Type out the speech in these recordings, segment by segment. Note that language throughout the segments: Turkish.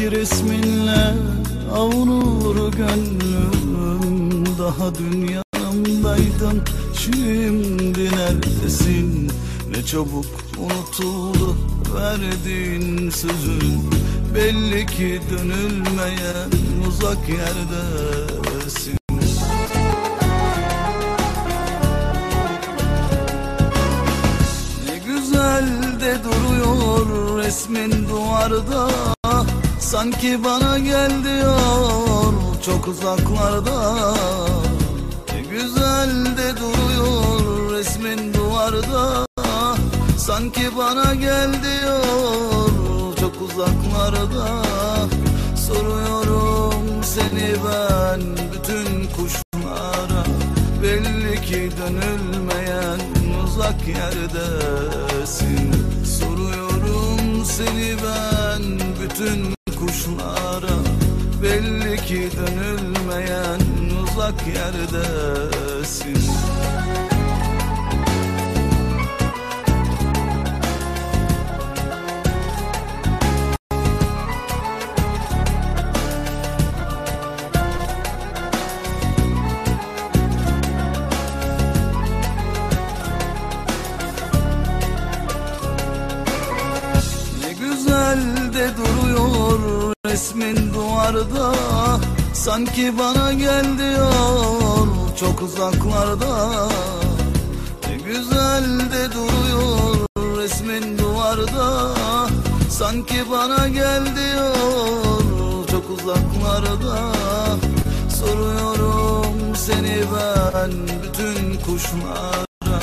Duvardaki resminle avunur gönlüm. Daha dün yanımdaydın şimdi neredesin? Ne çabuk unutuldu verdiğin sözün. Belli ki dönülmeyen uzak yerdesin. Ne güzel de duruyor resmin duvarda Sanki bana gel diyor çok uzaklarda. Ne güzel de duruyor resmin duvarda. Sanki bana gel diyor çok uzaklarda. Soruyorum seni ben bütün kuşlara. Belli ki dönülmeyen uzak yerdesin. Soruyorum seni ben bütün kuşlara Belli ki dönülmeyen uzak yerdesin resmin duvarda Sanki bana gel diyor çok uzaklarda. Ne güzel de duruyor resmin duvarda Sanki bana gel diyor çok uzaklarda. Soruyorum seni ben bütün kuşlara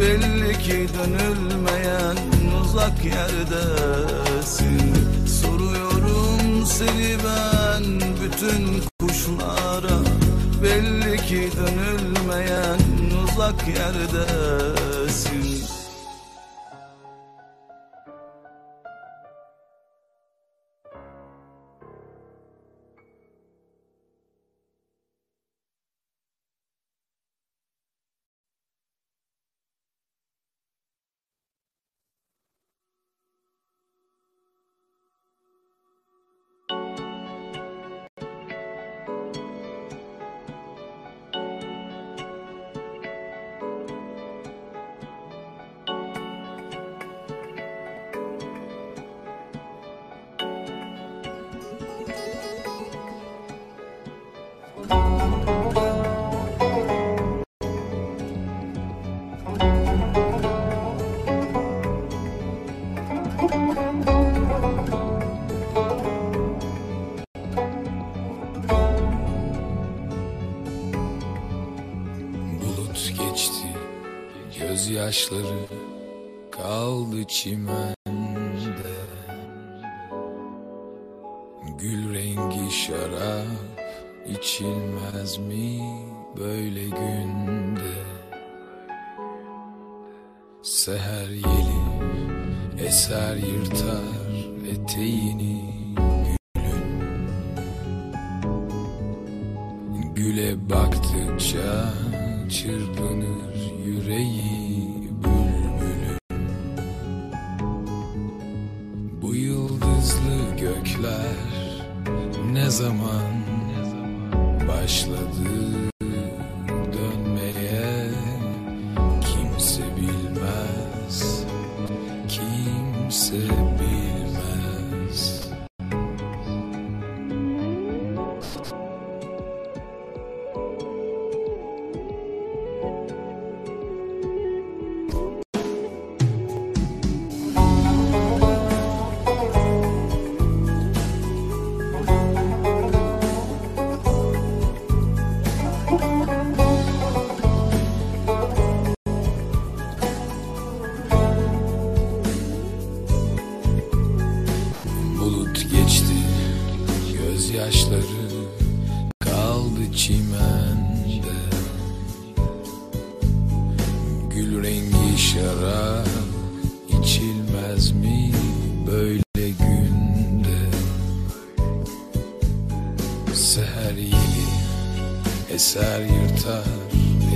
Belli ki dönülmeyen uzak yerdesin seni ben bütün kuşlara Belli ki dönülmeyen uzak yerdesin Gözyaşları kaldı çimende. Gül rengi şarap içilmez mi böyle günde? Seher yeli eser yırtar eteğini Seher yeli eser yırtar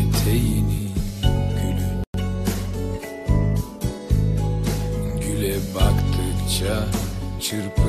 eteğini gülün Güle baktıkça çırpınır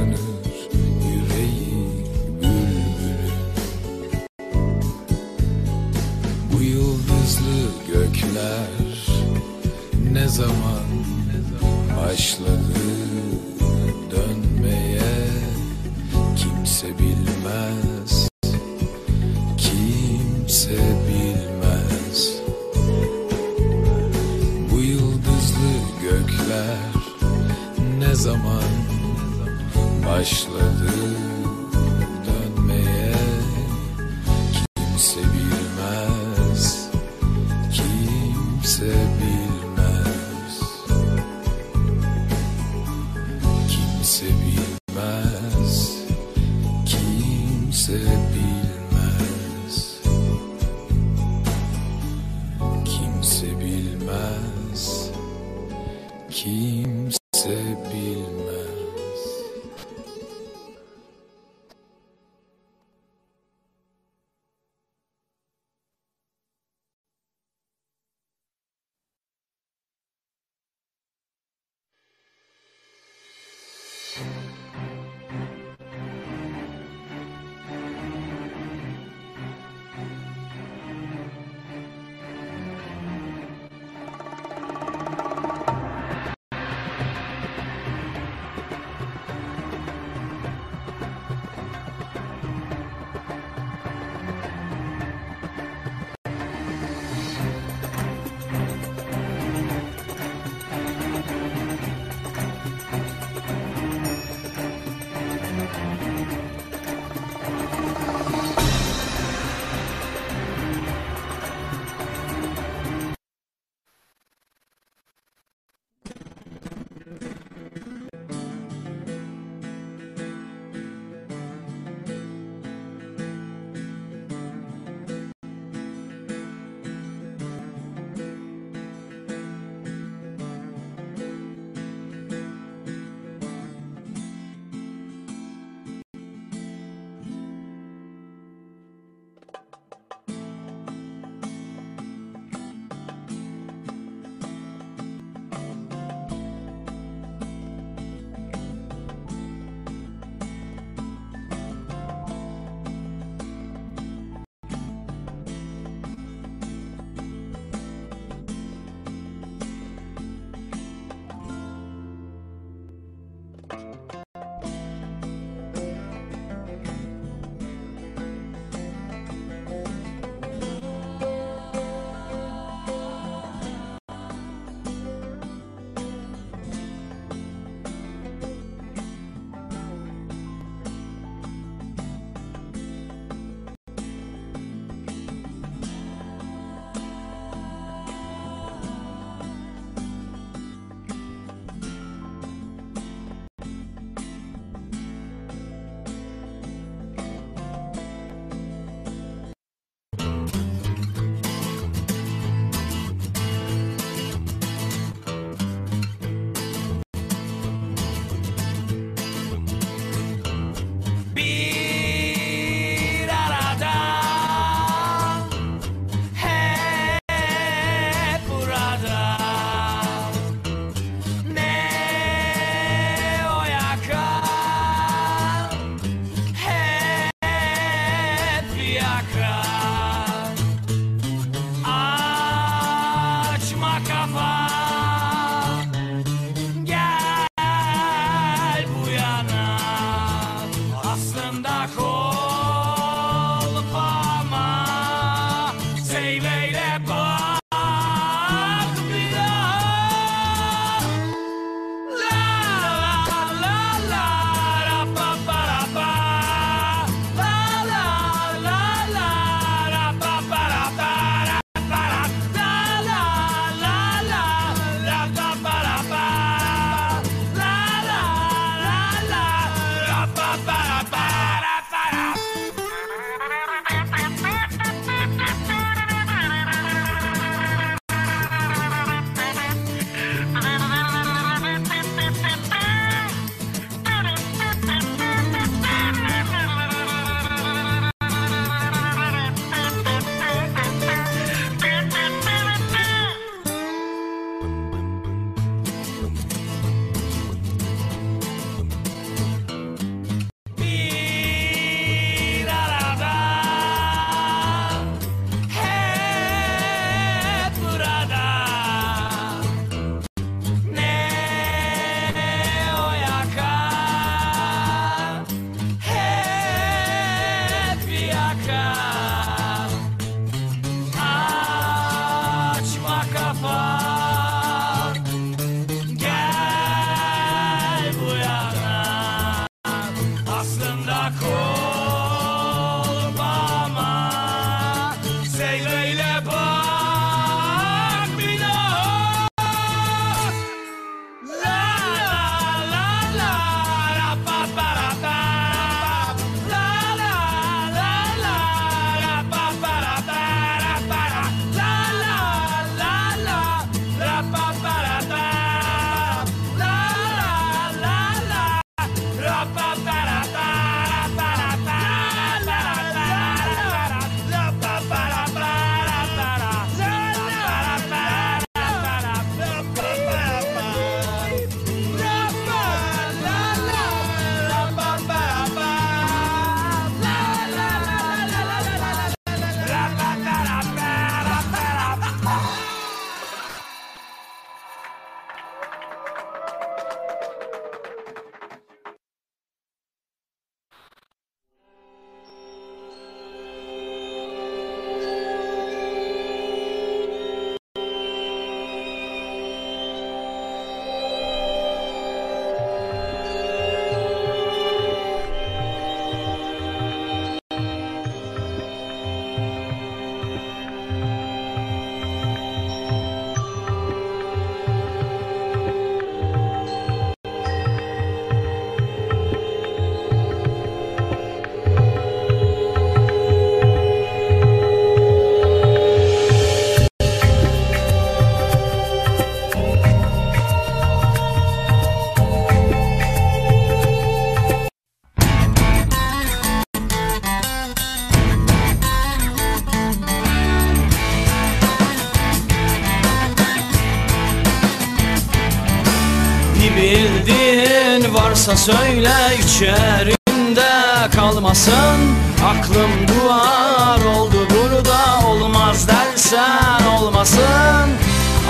varsa söyle içerimde kalmasın. Aklım duvar oldu burada olmaz dersen olmasın.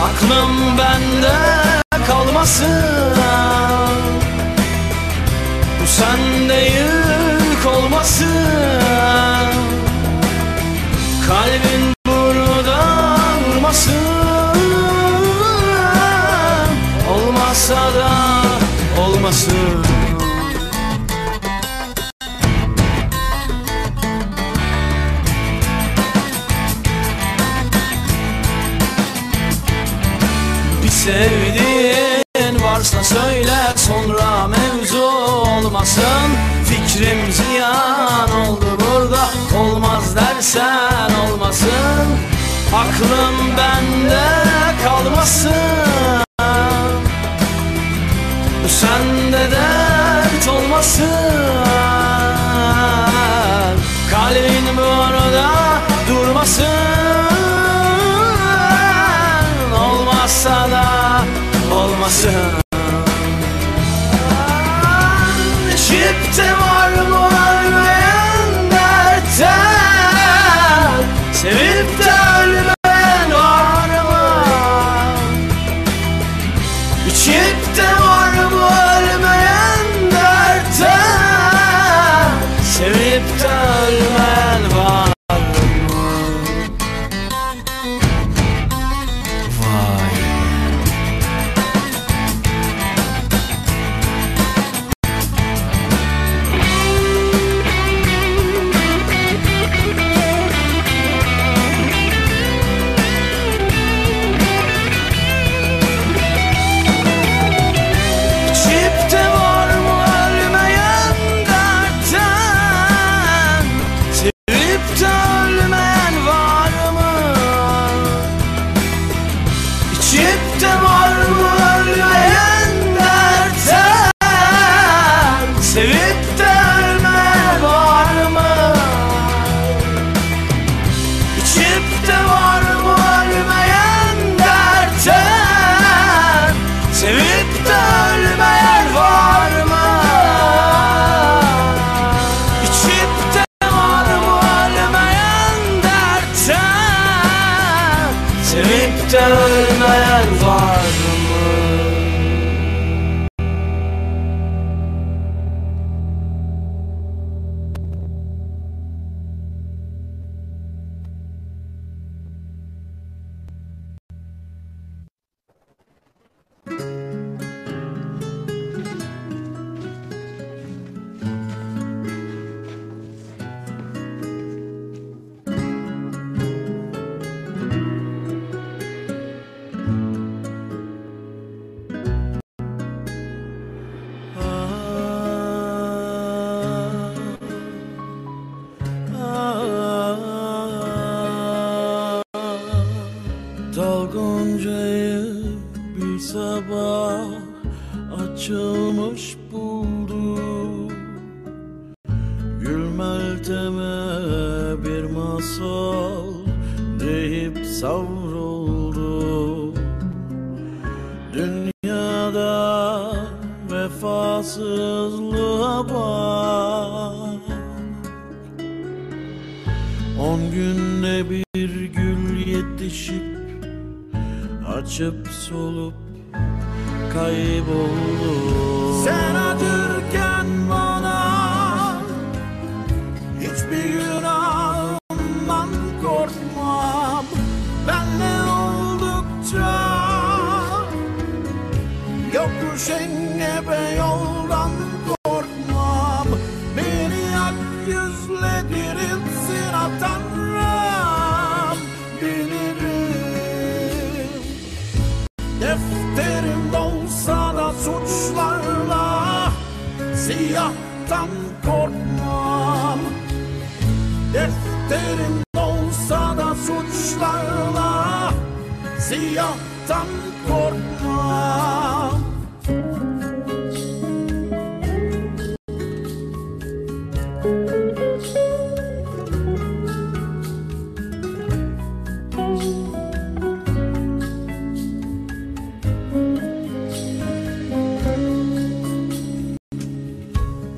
Aklım bende kalmasın. Bu sende yük olmasın. Kalbin burada vurmasın olmasın? Bir sevdiğin varsa söyle sonra mevzu olmasın. Fikrim ziyan oldu burada olmaz dersen olmasın. Aklım bende kalmasın. myself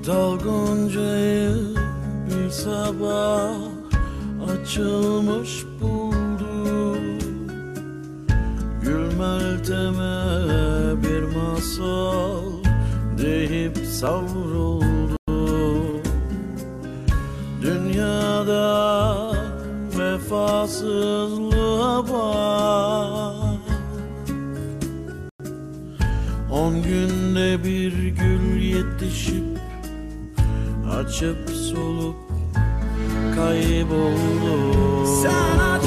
Dalgoncayı bir sabah açılmış buldu Gül Meltem'e bir masal deyip savruldu Dünyada vefasızlığa bak. On günde bir gül yetişip açıp solup kayboldum Sana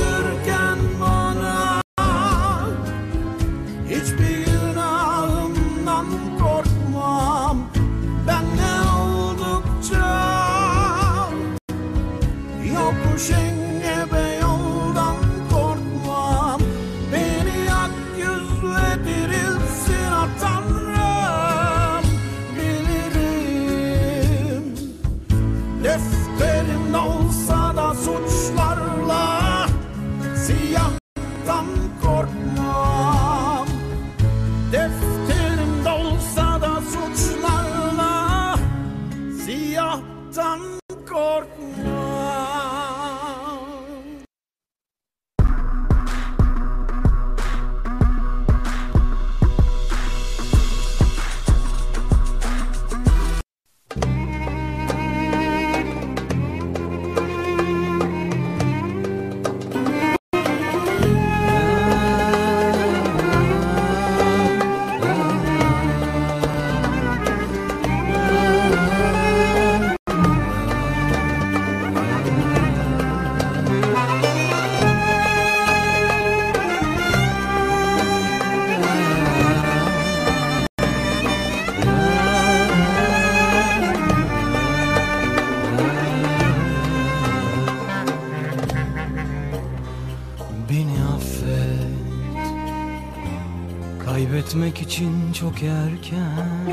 çok erken.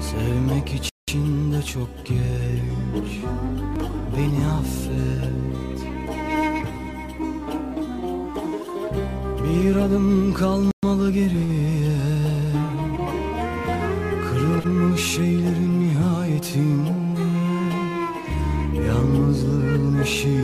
Sevmek için de çok geç. Beni affet. Bir adım kalmalı geriye. Kırılmış şeylerin nihayetinde. Yalnızlığın eşiği.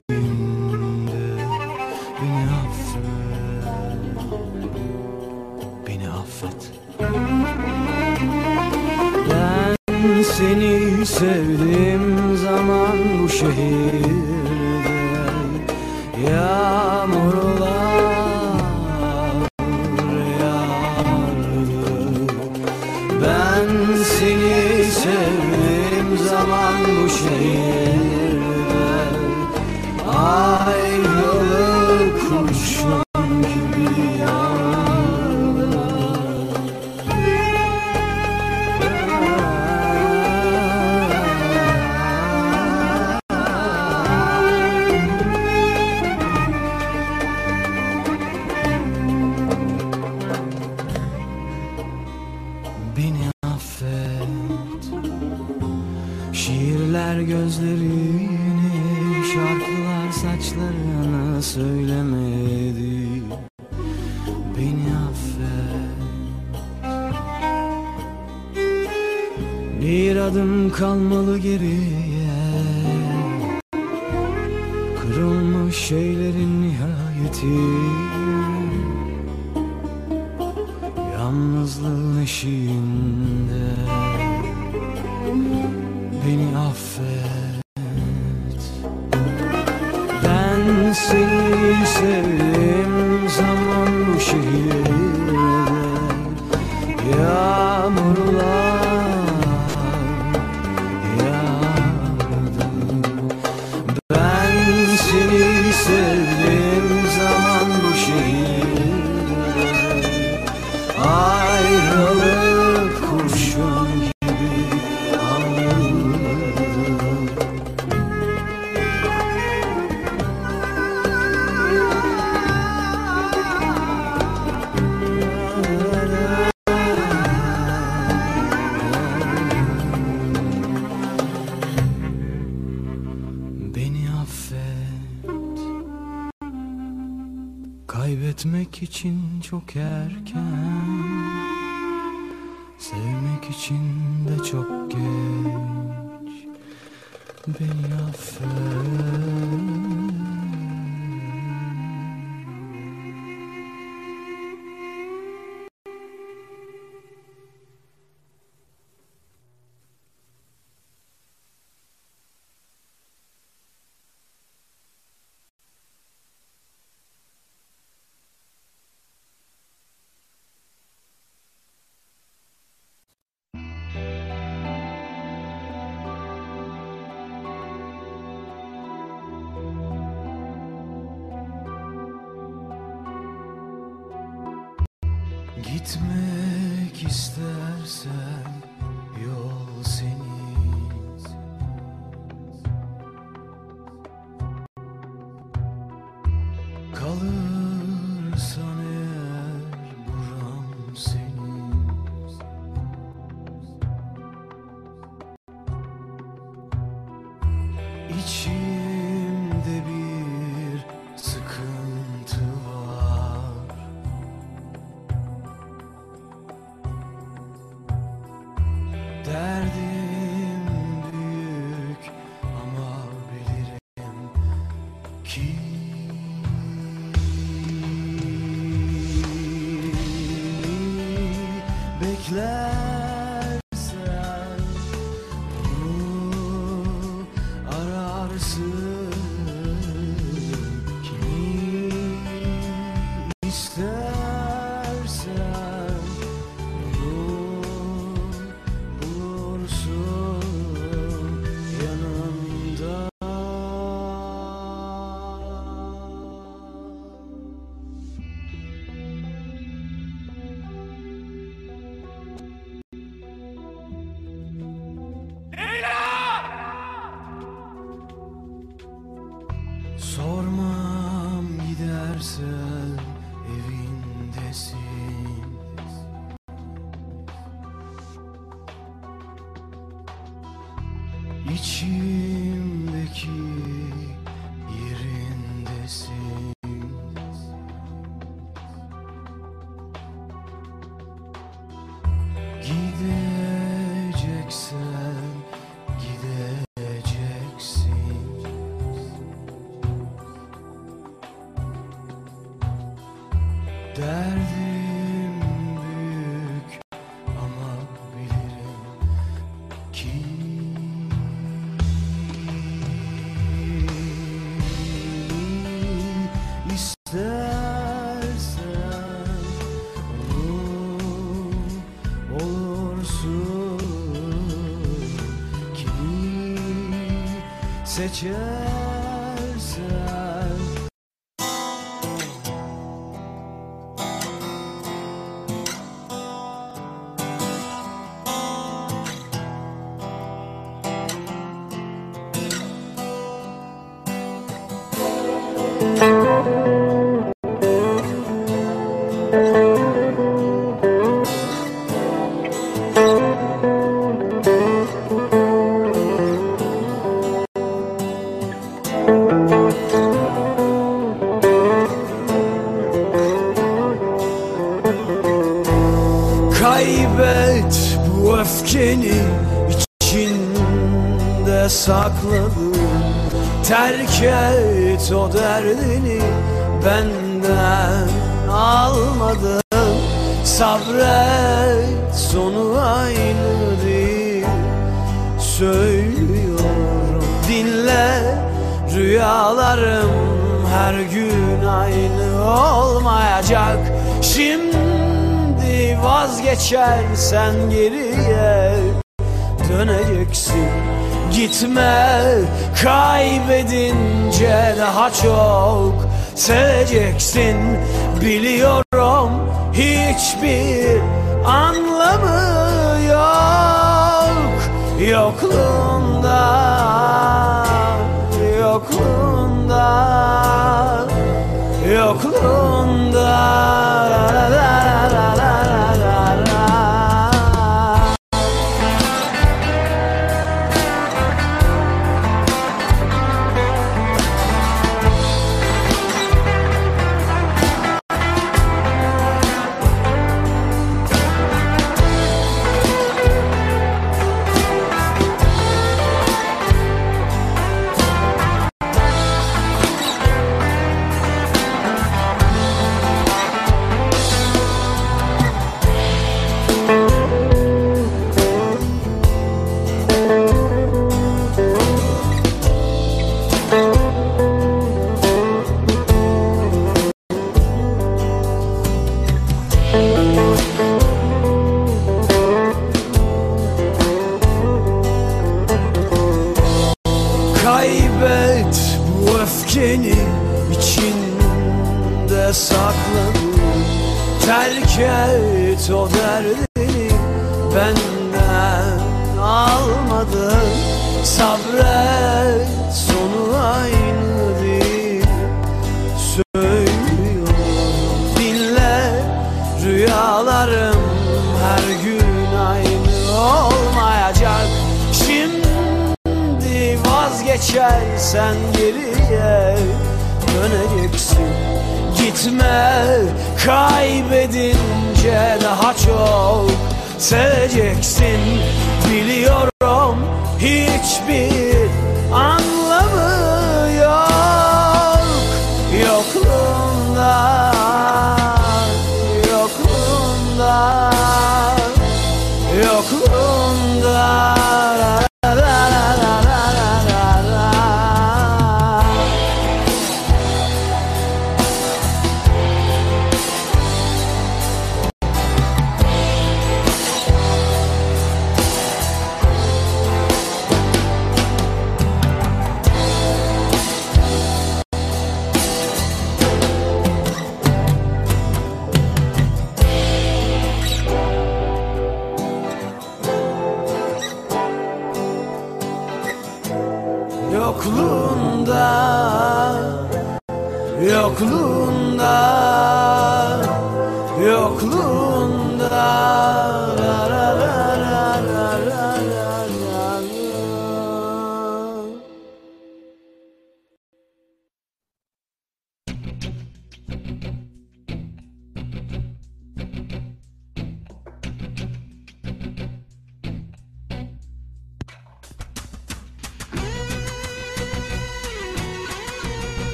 It's me. Derdim büyük ama bilirim ki istersen olur, olursun kimi seçer.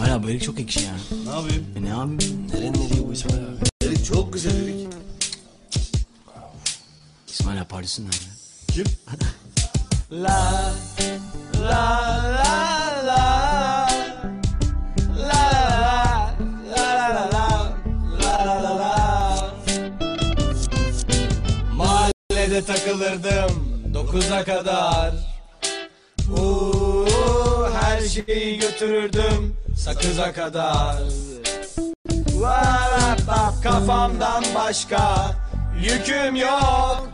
İsmail abi erik çok ekşi yani. Ne yapayım? E ne yapayım? Nerenin eriği bu İsmail abi? Erik çok güzel erik. İsmail abi Paris'in nerede? Kim? la la la Mahallede takılırdım dokuza kadar. Uuu, her şeyi götürürdüm sakıza kadar. Kafamdan başka yüküm yok.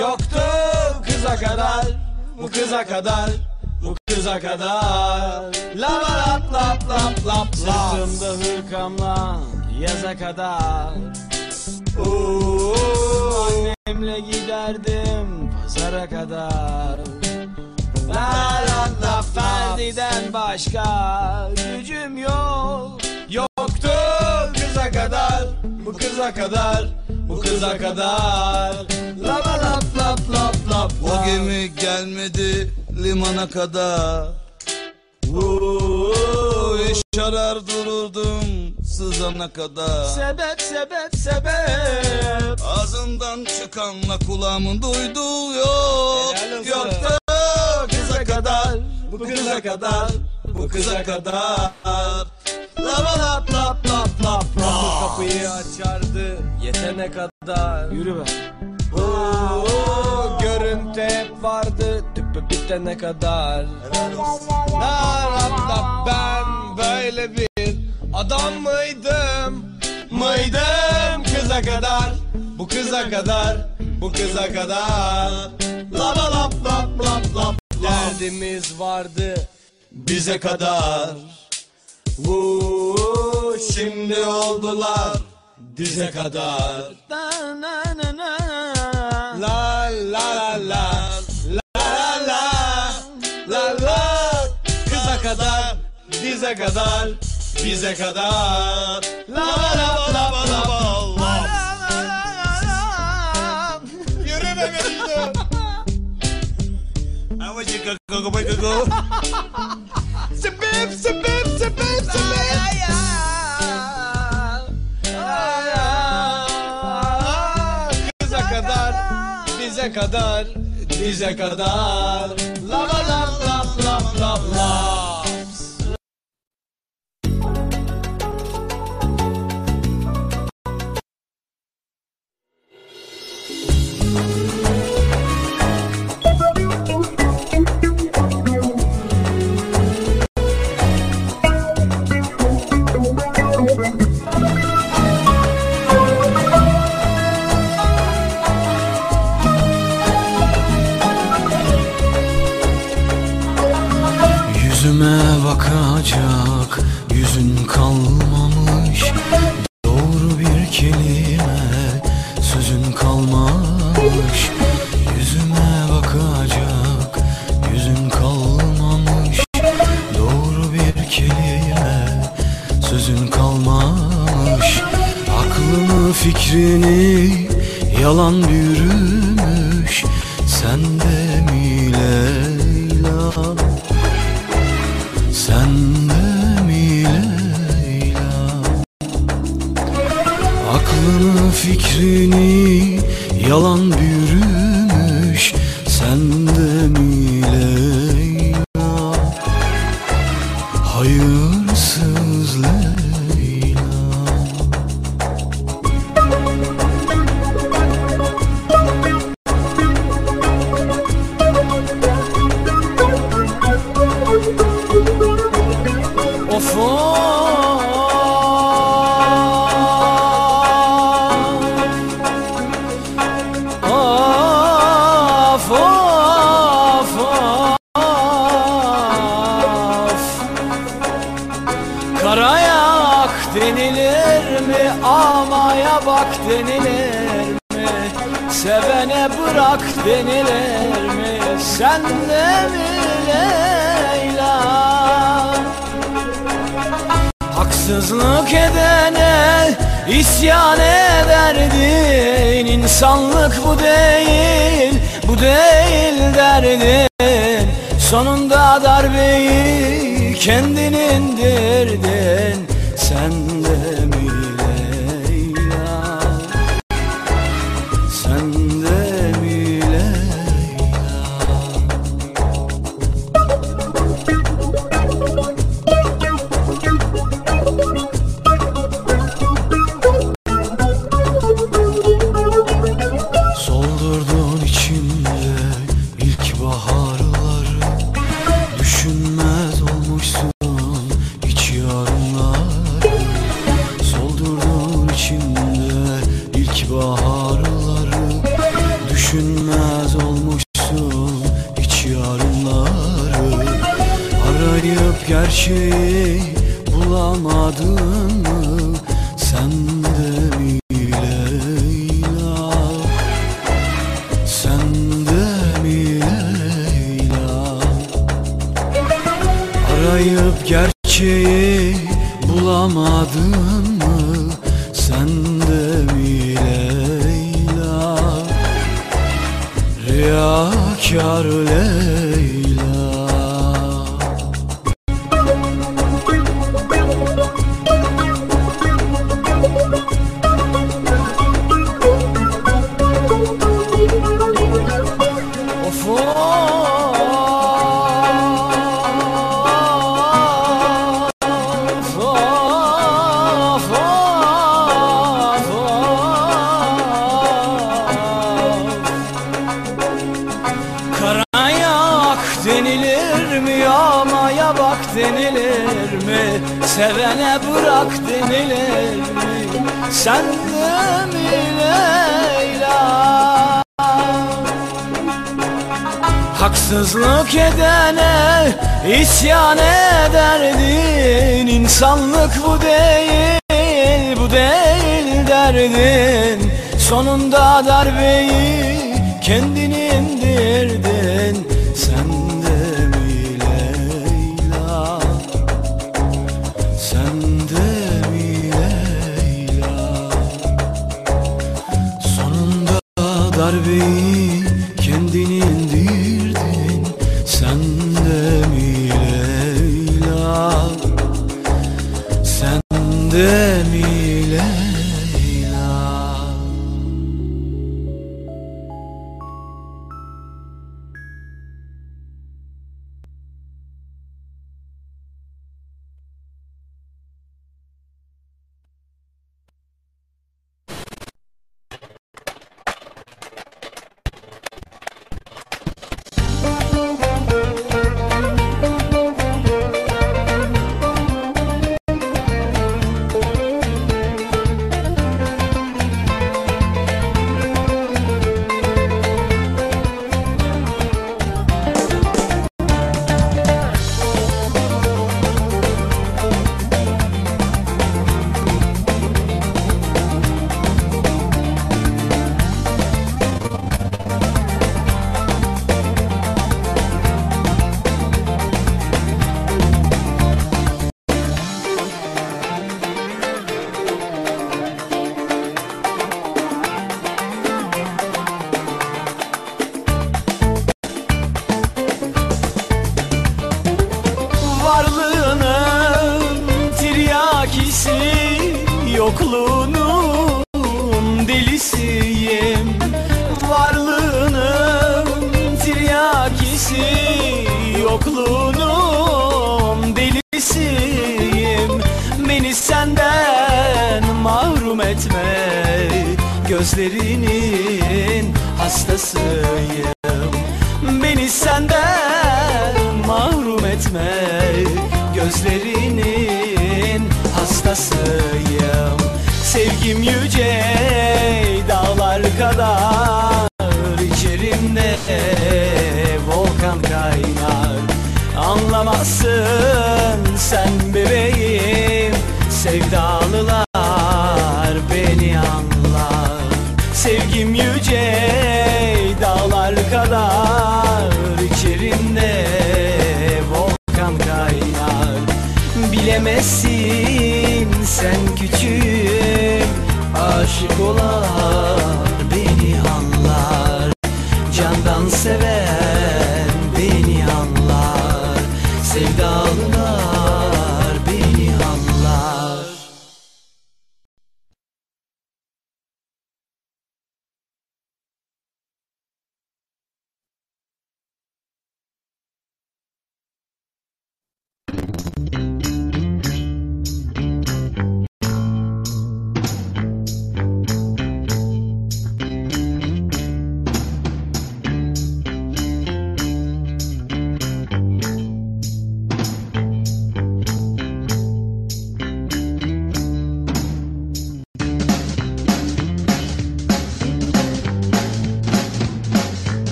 Yoktu kıza kadar bu kıza kadar bu kıza kadar. Lap lap lap lap lap Sırtımda hırkamla yaza kadar. Uuu annemle giderdim pazara kadar La la la Ferdi'den başka gücüm yok Yoktu kıza kadar bu kıza kadar bu kıza kadar La la lap lap lap lap O gemi gelmedi limana kadar. Uuu, Eş arar dururdum sızana kadar. Sebep sebep sebep Ağzından çıkanla kulağımın duyduğu yok. Yoktu kıza kadar, bu kıza kadar, bu kıza kadar. Lava lap lap lap lap Kapı kapıyı açardı yetene kadar. Yürü be. Oo, görüntü hep vardı tüpü bitene kadar. La la la ben böyle bir adam mıydım? Mıydım kıza kadar bu kıza kadar bu kıza kadar. Lava lap lap lap lap Derdimiz vardı bize kadar. Vuu, şimdi oldular dize kadar. La la la la La la la La. Kıza kadar Dize kadar Bize kadar. La la la la Sebep sebep sebep sebep Kıza kadar, bize kadar, bize kadar. Lava lap lap lap lap lap. Yüzüme bakacak yüzün kalmamış. Doğru bir kelime sözün kalmamış. Yüzüme bakacak yüzün kalmamış. Doğru bir kelime sözün kalmamış. Aklını fikrini yalan bürümüş Sende mi Leyla Aklını fikrini yalan bürümüş İnsanlık bu değil, bu değil derdin. Sonunda darbeyi kendin delisiyim Varlığının tiryakisi Yokluğunun delisiyim. Beni senden mahrum etme Gözlerinin hastasıyım. Beni senden mahrum etme Gözlerinin hastasıyım. Sevgim yüce volkan kaynar. Anlamazsın sen bebeğim. Sevdalılar beni anlar. Sevgim yüce dağlar kadar. İçerimde volkan kaynar. Bilemezsin sen küçüğüm. Aşık olar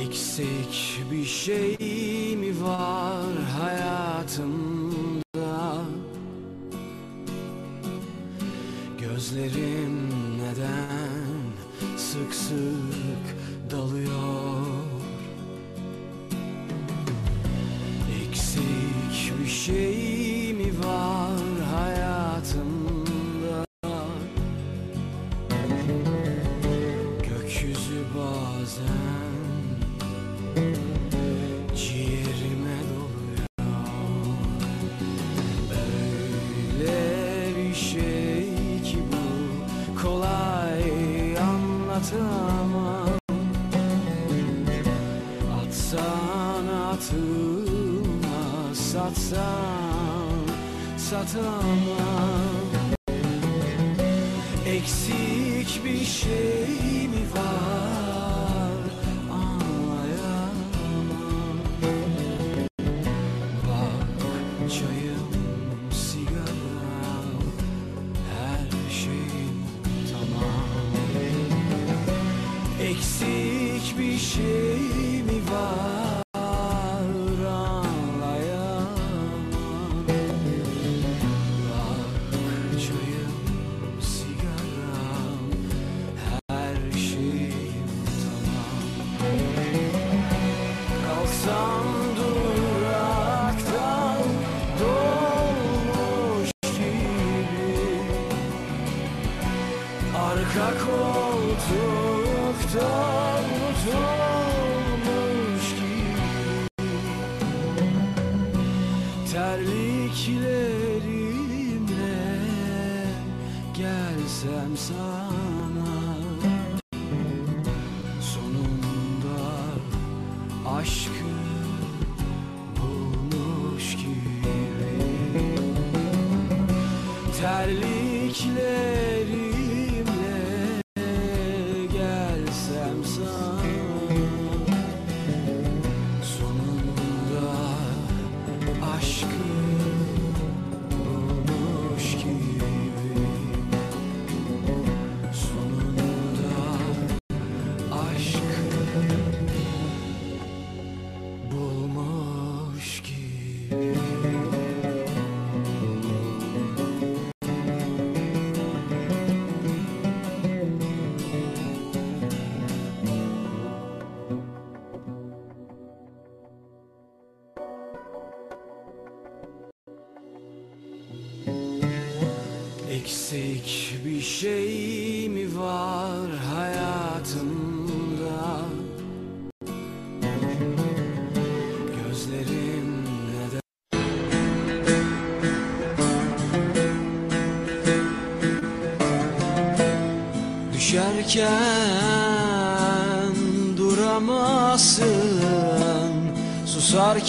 Eksik bir şey mi var hayat? しく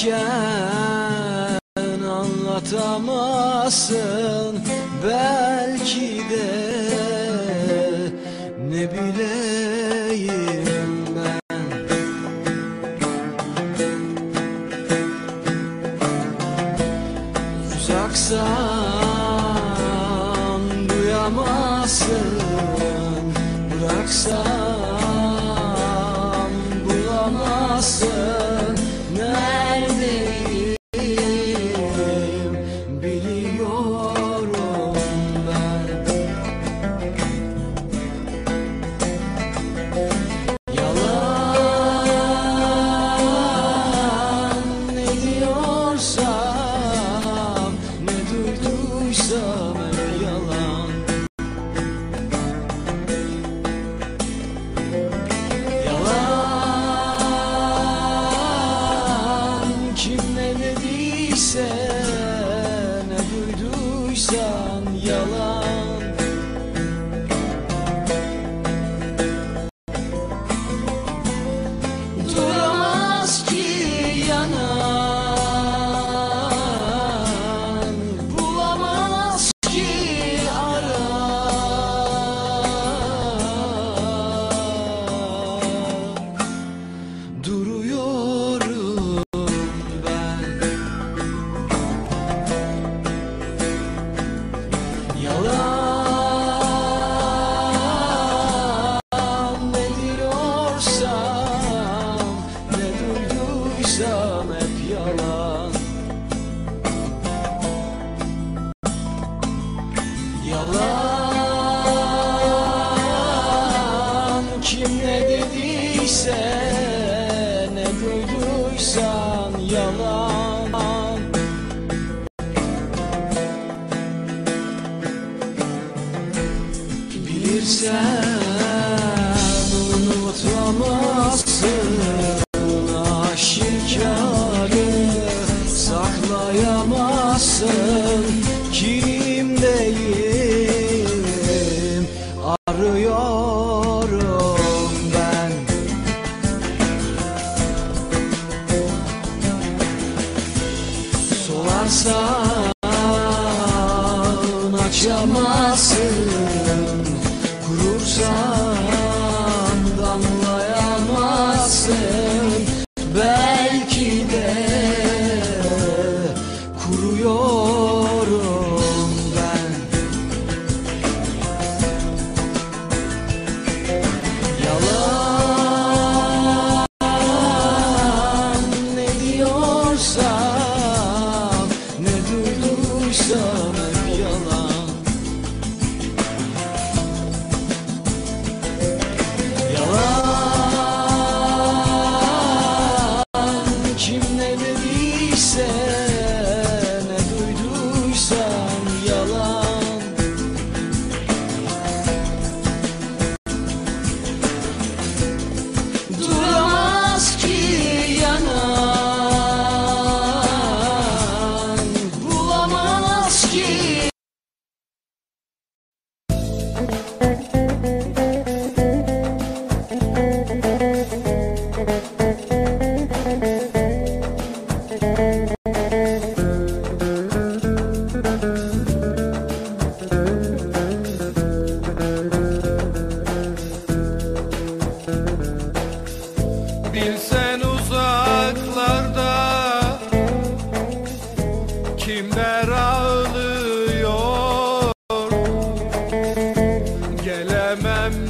future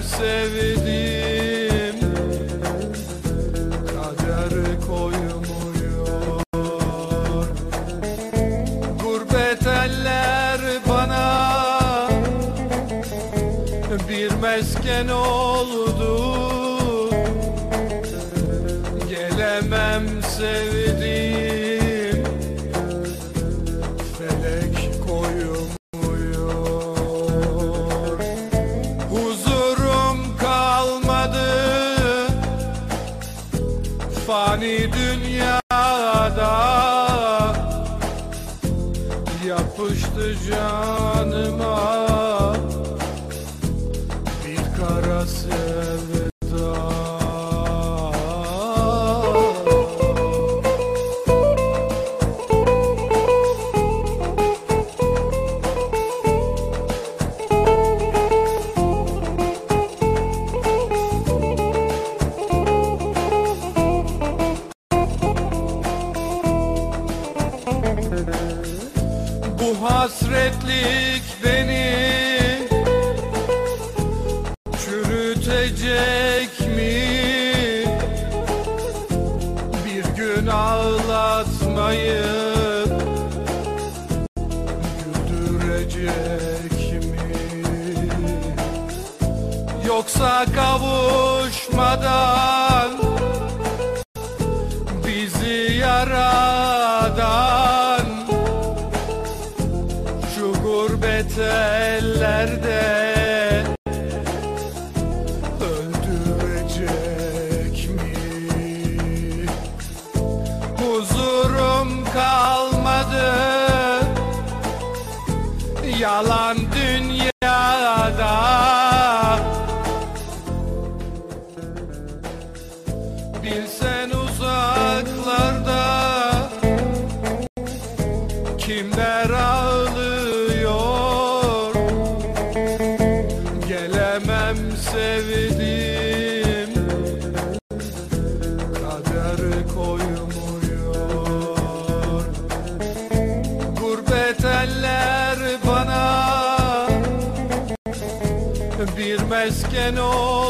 Gelemem sevdim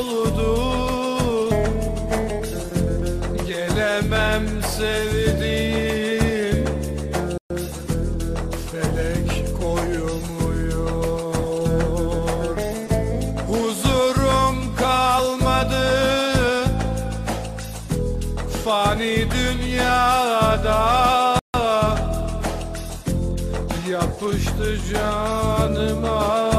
oldu Gelemem sevdiğim Felek koyumuyor. Huzurum kalmadı. Fani dünyada Yapıştı canıma.